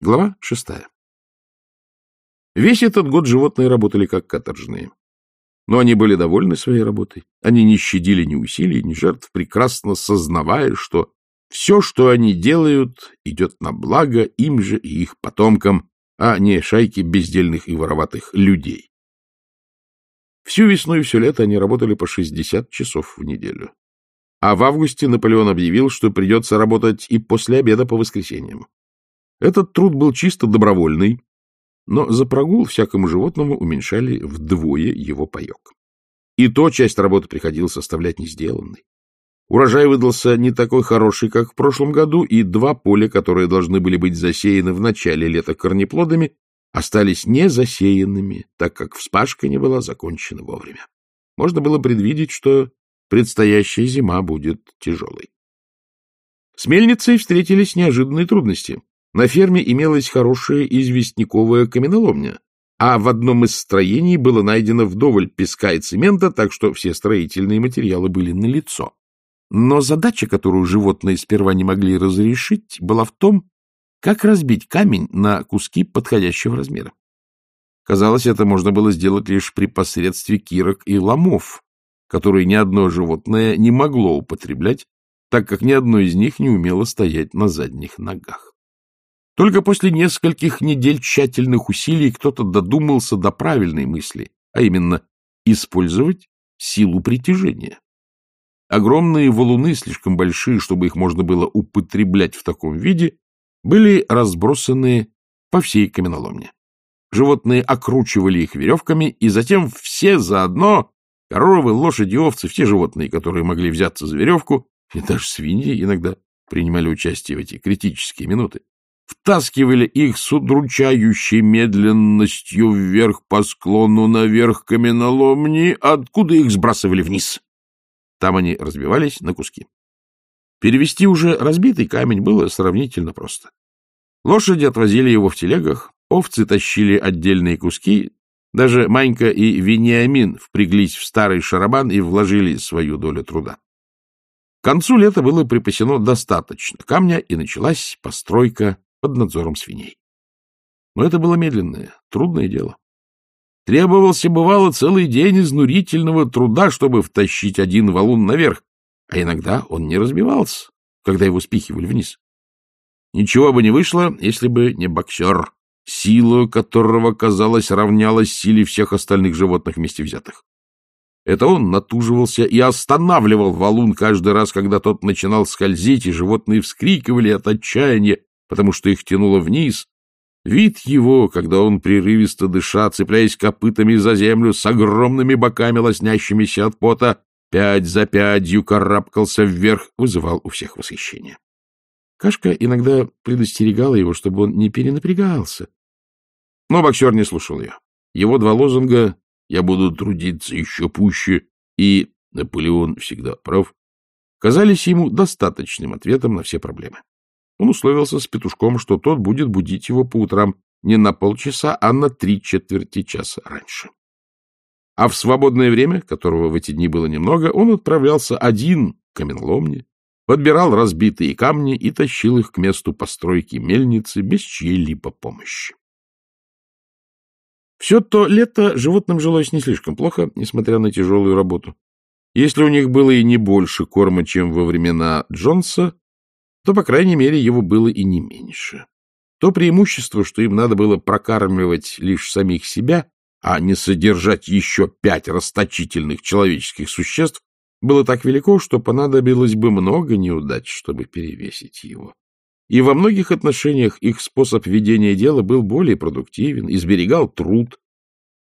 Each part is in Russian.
Глава шестая. Весь этот год животные работали как каторжные. Но они были довольны своей работой. Они не щадили ни усилий, ни жертв, прекрасно сознавая, что все, что они делают, идет на благо им же и их потомкам, а не шайке бездельных и вороватых людей. Всю весну и все лето они работали по 60 часов в неделю. А в августе Наполеон объявил, что придется работать и после обеда по воскресеньям. Этот труд был чисто добровольный, но за прогул всякому животному уменьшали вдвое его паек. И то часть работы приходилось оставлять несделанной. Урожай выдался не такой хороший, как в прошлом году, и два поля, которые должны были быть засеяны в начале лета корнеплодами, остались не засеянными, так как вспашка не была закончена вовремя. Можно было предвидеть, что предстоящая зима будет тяжелой. С мельницей встретились неожиданные трудности. На ферме имелась хорошая известняковая каменоломня, а в одном из строений было найдено вдоволь песка и цемента, так что все строительные материалы были налицо. Но задача, которую животные сперва не могли разрешить, была в том, как разбить камень на куски подходящего размера. Казалось, это можно было сделать лишь при посредстве кирок и ломов, которые ни одно животное не могло употреблять, так как ни одно из них не умело стоять на задних ногах. Только после нескольких недель тщательных усилий кто-то додумался до правильной мысли, а именно использовать силу притяжения. Огромные валуны, слишком большие, чтобы их можно было употреблять в таком виде, были разбросаны по всей каменоломне. Животные окручивали их веревками, и затем все заодно, коровы, лошади, овцы, все животные, которые могли взяться за веревку, и даже свиньи иногда принимали участие в эти критические минуты, втаскивали их с удручающей медленностью вверх по склону наверх каменоломни, откуда их сбрасывали вниз. Там они разбивались на куски. Перевести уже разбитый камень было сравнительно просто. Лошади отвозили его в телегах, овцы тащили отдельные куски, даже Манька и Вениамин впряглись в старый шарабан и вложили свою долю труда. К концу лета было припасено достаточно камня, и началась постройка под надзором свиней. Но это было медленное, трудное дело. Требовался, бывало, целый день изнурительного труда, чтобы втащить один валун наверх, а иногда он не разбивался, когда его спихивали вниз. Ничего бы не вышло, если бы не боксер, сила которого, казалось, равнялась силе всех остальных животных вместе взятых. Это он натуживался и останавливал валун каждый раз, когда тот начинал скользить, и животные вскрикивали от отчаяния, потому что их тянуло вниз. Вид его, когда он прерывисто дыша, цепляясь копытами за землю, с огромными боками, лоснящимися от пота, пять за пятью карабкался вверх, вызывал у всех восхищение. Кашка иногда предостерегала его, чтобы он не перенапрягался. Но боксер не слушал ее. Его два лозунга «Я буду трудиться еще пуще» и «Наполеон всегда прав» казались ему достаточным ответом на все проблемы. Он условился с петушком, что тот будет будить его по утрам не на полчаса, а на три четверти часа раньше. А в свободное время, которого в эти дни было немного, он отправлялся один к каменоломне, подбирал разбитые камни и тащил их к месту постройки мельницы без чьей-либо помощи. Все то лето животным жилось не слишком плохо, несмотря на тяжелую работу. Если у них было и не больше корма, чем во времена Джонса, то, по крайней мере, его было и не меньше. То преимущество, что им надо было прокармливать лишь самих себя, а не содержать еще пять расточительных человеческих существ, было так велико, что понадобилось бы много неудач, чтобы перевесить его. И во многих отношениях их способ ведения дела был более продуктивен, изберегал труд.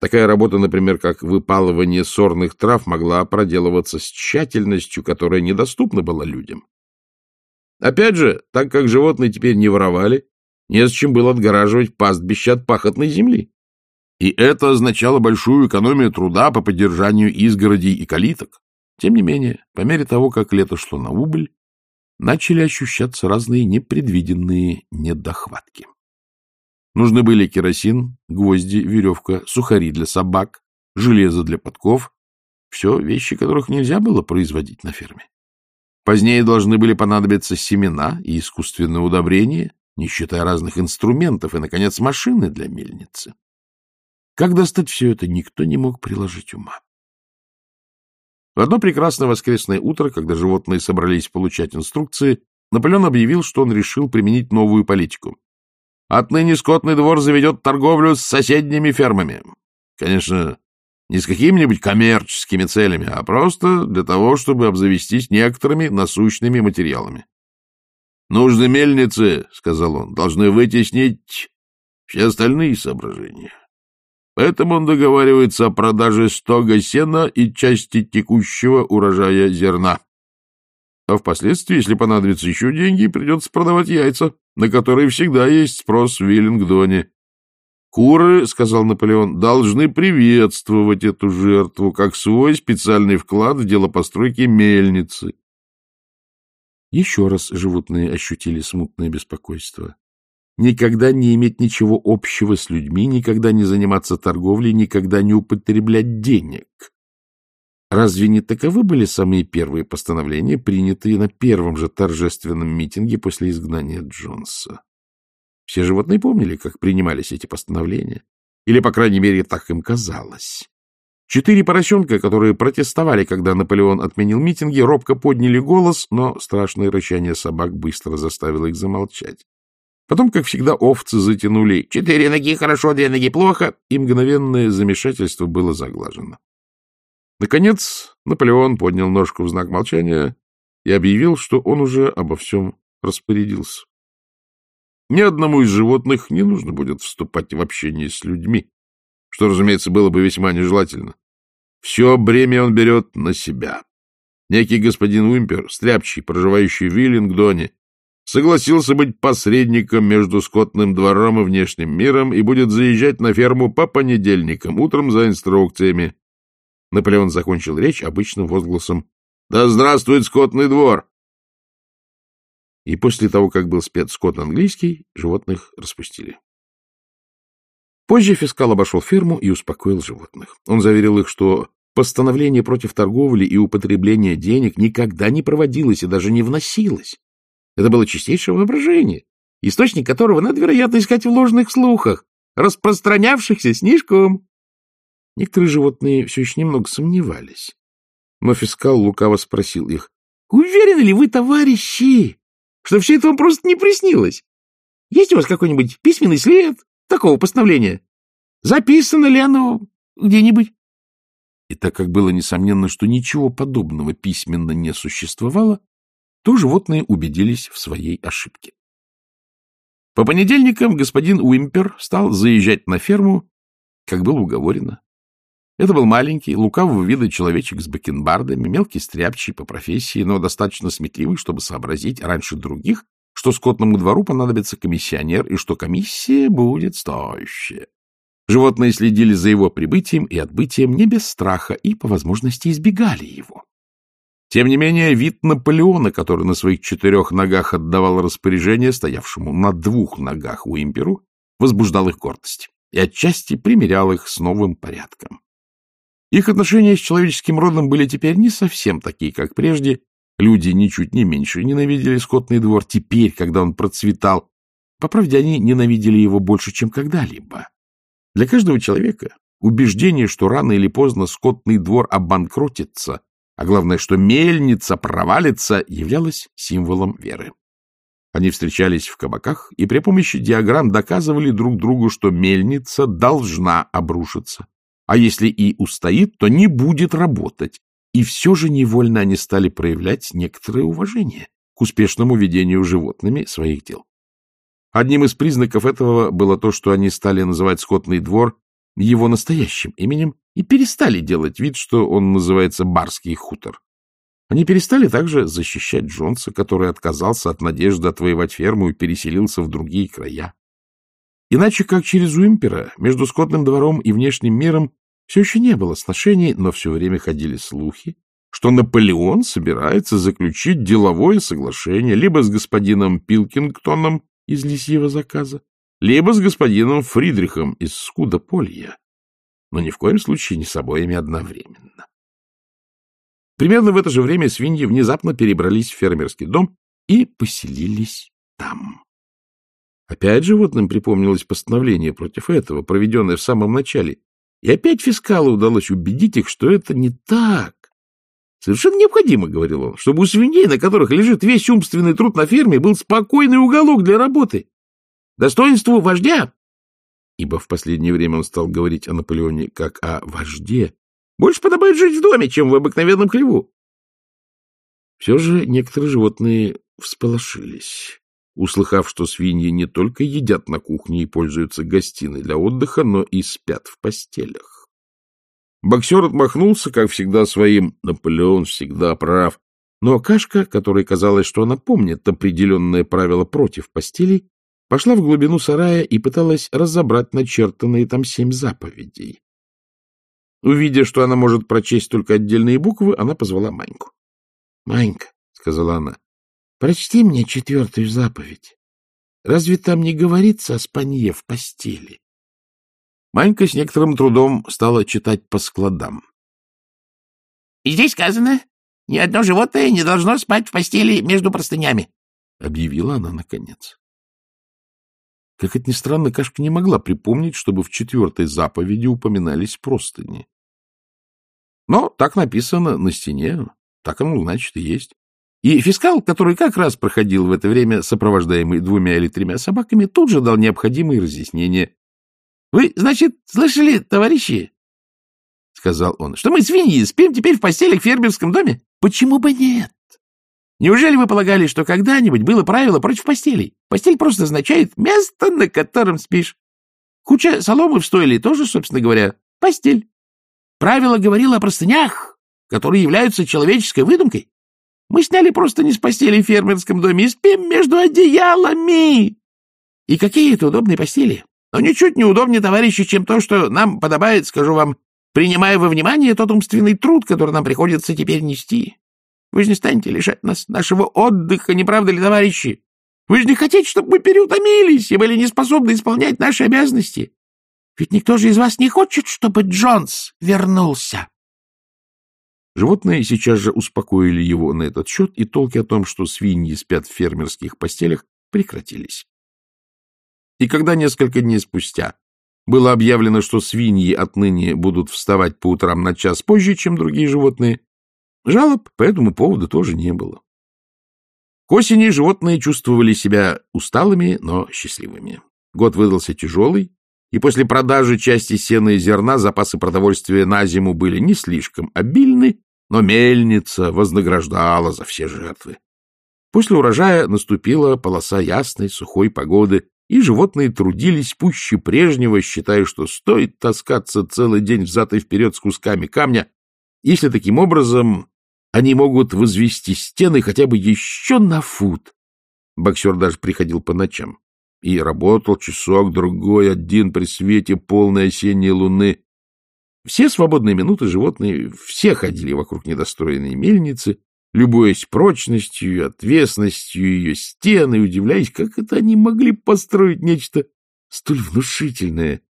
Такая работа, например, как выпалывание сорных трав, могла проделываться с тщательностью, которая недоступна была людям. Опять же, так как животные теперь не воровали, незачем было отгораживать пастбище от пахотной земли. И это означало большую экономию труда по поддержанию изгородей и калиток. Тем не менее, по мере того, как лето шло на убыль, начали ощущаться разные непредвиденные недохватки. Нужны были керосин, гвозди, веревка, сухари для собак, железо для подков. Все вещи, которых нельзя было производить на ферме. Позднее должны были понадобиться семена и искусственное удобрение, не считая разных инструментов и, наконец, машины для мельницы. Как достать все это, никто не мог приложить ума. В одно прекрасное воскресное утро, когда животные собрались получать инструкции, Наполеон объявил, что он решил применить новую политику. Отныне скотный двор заведет торговлю с соседними фермами. Конечно, не с какими-нибудь коммерческими целями, а просто для того, чтобы обзавестись некоторыми насущными материалами. «Нужны мельницы», — сказал он, — «должны вытеснить все остальные соображения. Поэтому он договаривается о продаже стога сена и части текущего урожая зерна. А впоследствии, если понадобятся еще деньги, придется продавать яйца, на которые всегда есть спрос в Виллингдоне. Куры, — сказал Наполеон, — должны приветствовать эту жертву как свой специальный вклад в дело постройки мельницы. Еще раз животные ощутили смутное беспокойство. Никогда не иметь ничего общего с людьми, никогда не заниматься торговлей, никогда не употреблять денег. Разве не таковы были самые первые постановления, принятые на первом же торжественном митинге после изгнания Джонса? Все животные помнили, как принимались эти постановления. Или, по крайней мере, так им казалось. Четыре поросенка, которые протестовали, когда Наполеон отменил митинги, робко подняли голос, но страшное рычание собак быстро заставило их замолчать. Потом, как всегда, овцы затянули «четыре ноги хорошо, две ноги плохо», и мгновенное замешательство было заглажено. Наконец Наполеон поднял ножку в знак молчания и объявил, что он уже обо всем распорядился. Ни одному из животных не нужно будет вступать в общение с людьми, что, разумеется, было бы весьма нежелательно. Все бремя он берет на себя. Некий господин Уимпер, стряпчий, проживающий в Виллингдоне, согласился быть посредником между скотным двором и внешним миром и будет заезжать на ферму по понедельникам, утром за инструкциями. Наполеон закончил речь обычным возгласом «Да здравствует скотный двор!» И после того, как был спет скот английский, животных распустили. Позже фискал обошел ферму и успокоил животных. Он заверил их, что постановление против торговли и употребления денег никогда не проводилось и даже не вносилось. Это было чистейшее воображение, источник которого надо, вероятно, искать в ложных слухах, распространявшихся снежком. Некоторые животные все еще немного сомневались. Но фискал лукаво спросил их, «Уверены ли вы, товарищи, что все это вам просто не приснилось. Есть у вас какой-нибудь письменный след такого постановления? Записано ли оно где-нибудь? И так как было несомненно, что ничего подобного письменно не существовало, то животные убедились в своей ошибке. По понедельникам господин Уимпер стал заезжать на ферму, как было уговорено. Это был маленький, лукавого вида человечек с бакенбардами, мелкий стряпчий по профессии, но достаточно сметливый, чтобы сообразить раньше других, что скотному двору понадобится комиссионер и что комиссия будет стоящая. Животные следили за его прибытием и отбытием не без страха и, по возможности, избегали его. Тем не менее, вид Наполеона, который на своих четырех ногах отдавал распоряжение стоявшему на двух ногах у имперу, возбуждал их гордость и отчасти примерял их с новым порядком. Их отношения с человеческим родом были теперь не совсем такие, как прежде. Люди ничуть не меньше ненавидели скотный двор теперь, когда он процветал. По правде, они ненавидели его больше, чем когда-либо. Для каждого человека убеждение, что рано или поздно скотный двор обанкротится, а главное, что мельница провалится, являлось символом веры. Они встречались в кабаках и при помощи диаграмм доказывали друг другу, что мельница должна обрушиться а если и устоит, то не будет работать. И все же невольно они стали проявлять некоторое уважение к успешному ведению животными своих дел. Одним из признаков этого было то, что они стали называть скотный двор его настоящим именем и перестали делать вид, что он называется Барский хутор. Они перестали также защищать Джонса, который отказался от надежды отвоевать ферму и переселился в другие края. Иначе как через Уимпера между скотным двором и внешним миром все еще не было сношений, но все время ходили слухи, что Наполеон собирается заключить деловое соглашение либо с господином Пилкингтоном из лисьего заказа, либо с господином Фридрихом из Скудополья, но ни в коем случае не с обоими одновременно. Примерно в это же время свиньи внезапно перебрались в фермерский дом и поселились там. Опять животным припомнилось постановление против этого, проведенное в самом начале. И опять фискалу удалось убедить их, что это не так. Совершенно необходимо, — говорил он, — чтобы у свиней, на которых лежит весь умственный труд на ферме, был спокойный уголок для работы. Достоинству вождя, ибо в последнее время он стал говорить о Наполеоне как о вожде, больше подобает жить в доме, чем в обыкновенном хлеву. Все же некоторые животные всполошились, услыхав, что свиньи не только едят на кухне и пользуются гостиной для отдыха, но и спят в постелях. Боксер отмахнулся, как всегда, своим «Наполеон всегда прав». Но Кашка, которой казалось, что она помнит определенное правило против постелей, пошла в глубину сарая и пыталась разобрать начертанные там семь заповедей. Увидя, что она может прочесть только отдельные буквы, она позвала Маньку. — Манька, — сказала она, — прочти мне четвертую заповедь. Разве там не говорится о спанье в постели? Манька с некоторым трудом стала читать по складам. — И здесь сказано, ни одно животное не должно спать в постели между простынями, — объявила она наконец. Как это ни странно, Кашка не могла припомнить, чтобы в четвертой заповеди упоминались простыни. Но так написано на стене, так оно, значит, и есть. И фискал, который как раз проходил в это время, сопровождаемый двумя или тремя собаками, тут же дал необходимые разъяснения. — Вы, значит, слышали, товарищи, — сказал он, — что мы, свиньи, спим теперь в постели в фермерском доме? Почему бы нет? Неужели вы полагали, что когда-нибудь было правило против постелей? Постель просто означает место, на котором спишь. Куча соломы в стойле тоже, собственно говоря, постель. Правило говорило о простынях, которые являются человеческой выдумкой. Мы сняли просто не с постели в фермерском доме и спим между одеялами. И какие это удобные постели но ничуть не удобнее, товарищи, чем то, что нам подобает, скажу вам, принимая во внимание тот умственный труд, который нам приходится теперь нести. Вы же не станете лишать нас нашего отдыха, не правда ли, товарищи? Вы же не хотите, чтобы мы переутомились и были не способны исполнять наши обязанности. Ведь никто же из вас не хочет, чтобы Джонс вернулся. Животные сейчас же успокоили его на этот счет, и толки о том, что свиньи спят в фермерских постелях, прекратились. И когда несколько дней спустя было объявлено, что свиньи отныне будут вставать по утрам на час позже, чем другие животные, жалоб по этому поводу тоже не было. К осени животные чувствовали себя усталыми, но счастливыми. Год выдался тяжелый, и после продажи части сена и зерна запасы продовольствия на зиму были не слишком обильны, но мельница вознаграждала за все жертвы. После урожая наступила полоса ясной, сухой погоды, и животные трудились пуще прежнего, считая, что стоит таскаться целый день взад и вперед с кусками камня, если таким образом они могут возвести стены хотя бы еще на фут. Боксер даже приходил по ночам и работал часок-другой один при свете полной осенней луны. Все свободные минуты животные все ходили вокруг недостроенной мельницы, любуясь прочностью и отвесностью ее стен и удивляясь, как это они могли построить нечто столь внушительное.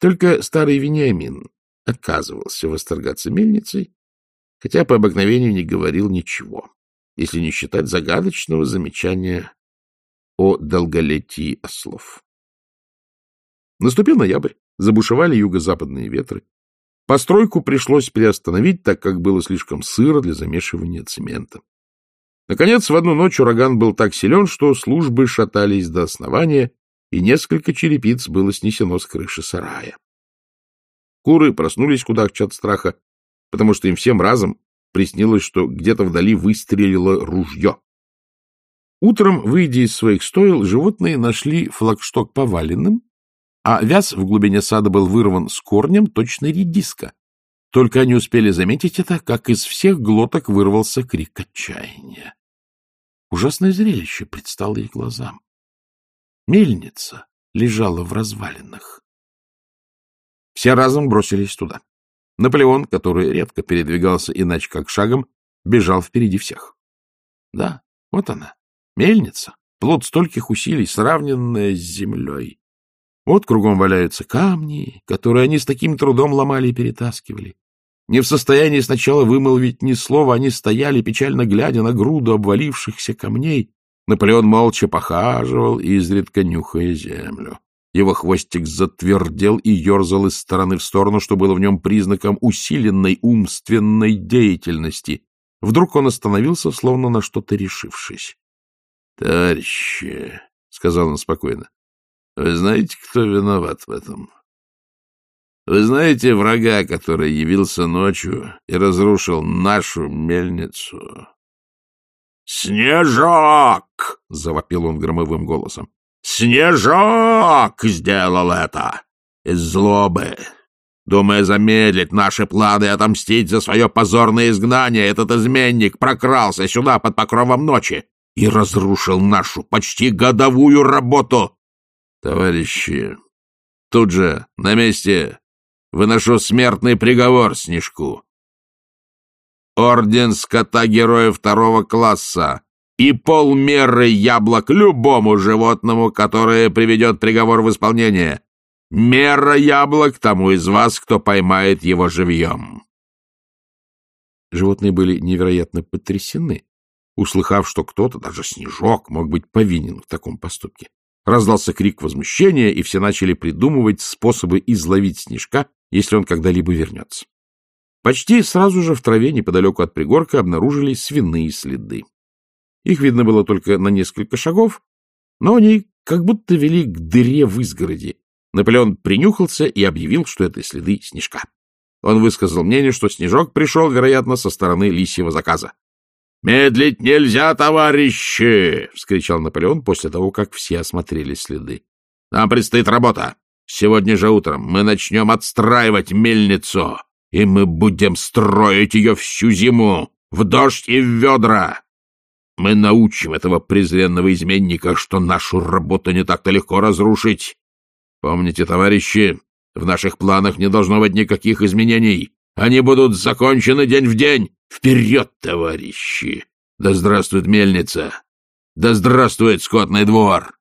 Только старый Вениамин отказывался восторгаться мельницей, хотя по обыкновению не говорил ничего, если не считать загадочного замечания о долголетии ослов. Наступил ноябрь, забушевали юго-западные ветры, Постройку пришлось приостановить, так как было слишком сыро для замешивания цемента. Наконец, в одну ночь ураган был так силен, что службы шатались до основания, и несколько черепиц было снесено с крыши сарая. Куры проснулись кудахча от страха, потому что им всем разом приснилось, что где-то вдали выстрелило ружье. Утром, выйдя из своих стоил, животные нашли флагшток поваленным а вяз в глубине сада был вырван с корнем точно редиска. Только они успели заметить это, как из всех глоток вырвался крик отчаяния. Ужасное зрелище предстало их глазам. Мельница лежала в развалинах. Все разом бросились туда. Наполеон, который редко передвигался иначе как шагом, бежал впереди всех. Да, вот она, мельница, плод стольких усилий, сравненная с землей. Вот кругом валяются камни, которые они с таким трудом ломали и перетаскивали. Не в состоянии сначала вымолвить ни слова, они стояли, печально глядя на груду обвалившихся камней. Наполеон молча похаживал, изредка нюхая землю. Его хвостик затвердел и ерзал из стороны в сторону, что было в нем признаком усиленной умственной деятельности. Вдруг он остановился, словно на что-то решившись. — Товарищи, — сказал он спокойно, — вы знаете, кто виноват в этом? Вы знаете врага, который явился ночью и разрушил нашу мельницу? «Снежок!» — завопил он громовым голосом. «Снежок сделал это! Из злобы! Думая замедлить наши планы и отомстить за свое позорное изгнание, этот изменник прокрался сюда под покровом ночи и разрушил нашу почти годовую работу. Товарищи, тут же, на месте, выношу смертный приговор Снежку. Орден скота героя второго класса и полмеры яблок любому животному, которое приведет приговор в исполнение. Мера яблок тому из вас, кто поймает его живьем. Животные были невероятно потрясены, услыхав, что кто-то, даже Снежок, мог быть повинен в таком поступке. Раздался крик возмущения, и все начали придумывать способы изловить Снежка, если он когда-либо вернется. Почти сразу же в траве неподалеку от пригорка обнаружились свиные следы. Их видно было только на несколько шагов, но они как будто вели к дыре в изгороди. Наполеон принюхался и объявил, что это следы снежка. Он высказал мнение, что снежок пришел, вероятно, со стороны лисьего заказа. «Медлить нельзя, товарищи!» — вскричал Наполеон после того, как все осмотрели следы. «Нам предстоит работа. Сегодня же утром мы начнем отстраивать мельницу и мы будем строить ее всю зиму, в дождь и в ведра. Мы научим этого презренного изменника, что нашу работу не так-то легко разрушить. Помните, товарищи, в наших планах не должно быть никаких изменений. Они будут закончены день в день. Вперед, товарищи! Да здравствует мельница! Да здравствует скотный двор!